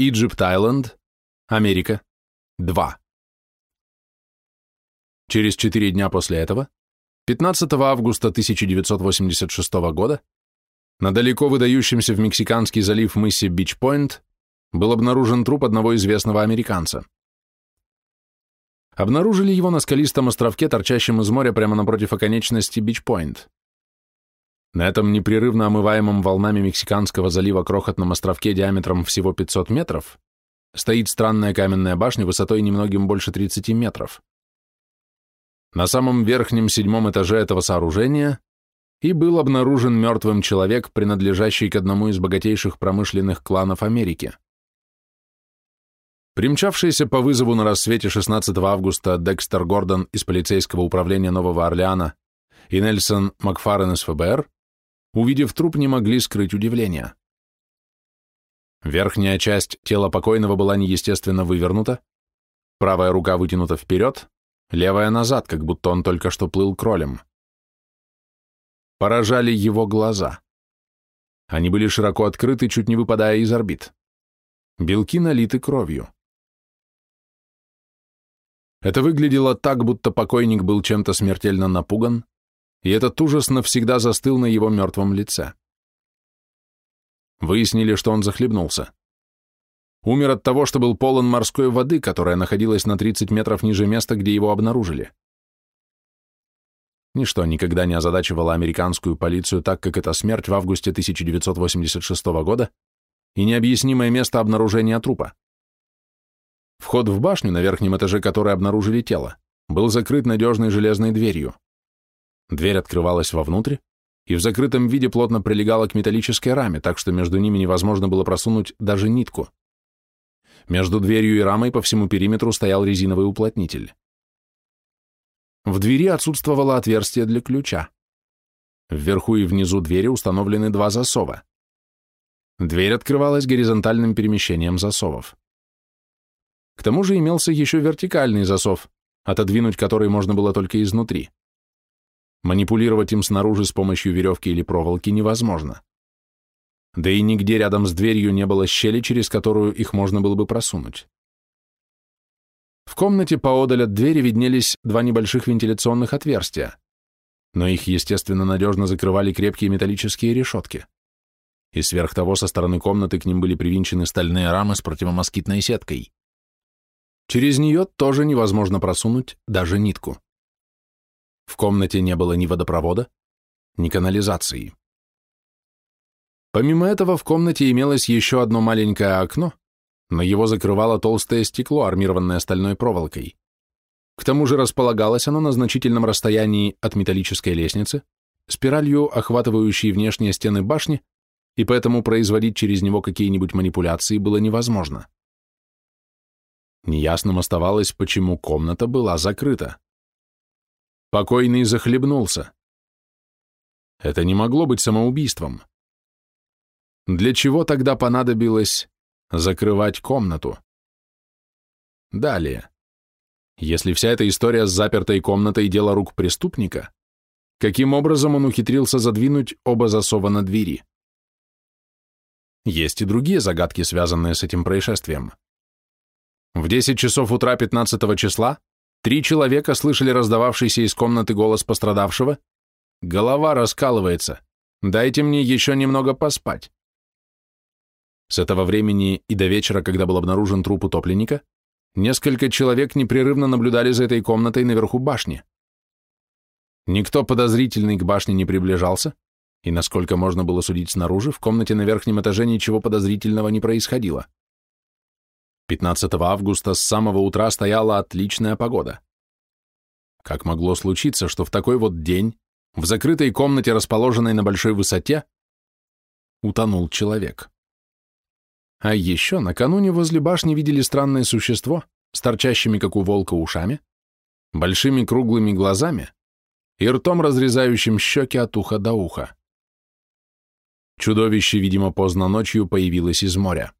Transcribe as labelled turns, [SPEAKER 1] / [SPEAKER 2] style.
[SPEAKER 1] Иджипт-Айленд, Америка, 2. Через четыре дня после этого, 15 августа 1986 года, на далеко выдающемся в Мексиканский залив мысе Бич-Пойнт был обнаружен труп одного известного американца. Обнаружили его на скалистом островке, торчащем из моря прямо напротив оконечности Бич-Пойнт. На этом непрерывно омываемом волнами Мексиканского залива крохотном островке диаметром всего 500 метров стоит странная каменная башня высотой немногим больше 30 метров. На самом верхнем седьмом этаже этого сооружения и был обнаружен мертвым человек, принадлежащий к одному из богатейших промышленных кланов Америки. Примчавшийся по вызову на рассвете 16 августа Декстер Гордон из полицейского управления Нового Орлеана и Нельсон Макфарен из ФБР, увидев труп, не могли скрыть удивления. Верхняя часть тела покойного была неестественно вывернута, правая рука вытянута вперед, левая назад, как будто он только что плыл кролем. Поражали его глаза. Они были широко открыты, чуть не выпадая из орбит. Белки налиты кровью. Это выглядело так, будто покойник был чем-то смертельно напуган, и этот ужас навсегда застыл на его мертвом лице. Выяснили, что он захлебнулся. Умер от того, что был полон морской воды, которая находилась на 30 метров ниже места, где его обнаружили. Ничто никогда не озадачивало американскую полицию так, как эта смерть в августе 1986 года и необъяснимое место обнаружения трупа. Вход в башню, на верхнем этаже которой обнаружили тело, был закрыт надежной железной дверью. Дверь открывалась вовнутрь, и в закрытом виде плотно прилегала к металлической раме, так что между ними невозможно было просунуть даже нитку. Между дверью и рамой по всему периметру стоял резиновый уплотнитель. В двери отсутствовало отверстие для ключа. Вверху и внизу двери установлены два засова. Дверь открывалась горизонтальным перемещением засовов. К тому же имелся еще вертикальный засов, отодвинуть который можно было только изнутри. Манипулировать им снаружи с помощью веревки или проволоки невозможно. Да и нигде рядом с дверью не было щели, через которую их можно было бы просунуть. В комнате поодаль от двери виднелись два небольших вентиляционных отверстия, но их, естественно, надежно закрывали крепкие металлические решетки. И сверх того со стороны комнаты к ним были привинчены стальные рамы с противомоскитной сеткой. Через нее тоже невозможно просунуть даже нитку. В комнате не было ни водопровода, ни канализации. Помимо этого в комнате имелось еще одно маленькое окно, но его закрывало толстое стекло, армированное стальной проволокой. К тому же располагалось оно на значительном расстоянии от металлической лестницы, спиралью, охватывающей внешние стены башни, и поэтому производить через него какие-нибудь манипуляции было невозможно. Неясным оставалось, почему комната была закрыта. Покойный захлебнулся. Это не могло быть самоубийством. Для чего тогда понадобилось закрывать комнату? Далее. Если вся эта история с запертой комнатой – дело рук преступника, каким образом он ухитрился задвинуть оба засова на двери? Есть и другие загадки, связанные с этим происшествием. В 10 часов утра 15 числа три человека слышали раздававшийся из комнаты голос пострадавшего «Голова раскалывается. Дайте мне еще немного поспать». С этого времени и до вечера, когда был обнаружен труп утопленника, несколько человек непрерывно наблюдали за этой комнатой наверху башни. Никто подозрительный к башне не приближался, и, насколько можно было судить снаружи, в комнате на верхнем этаже ничего подозрительного не происходило. 15 августа с самого утра стояла отличная погода. Как могло случиться, что в такой вот день, в закрытой комнате, расположенной на большой высоте, утонул человек? А еще накануне возле башни видели странное существо с торчащими, как у волка, ушами, большими круглыми глазами и ртом, разрезающим щеки от уха до уха. Чудовище, видимо, поздно ночью появилось из моря.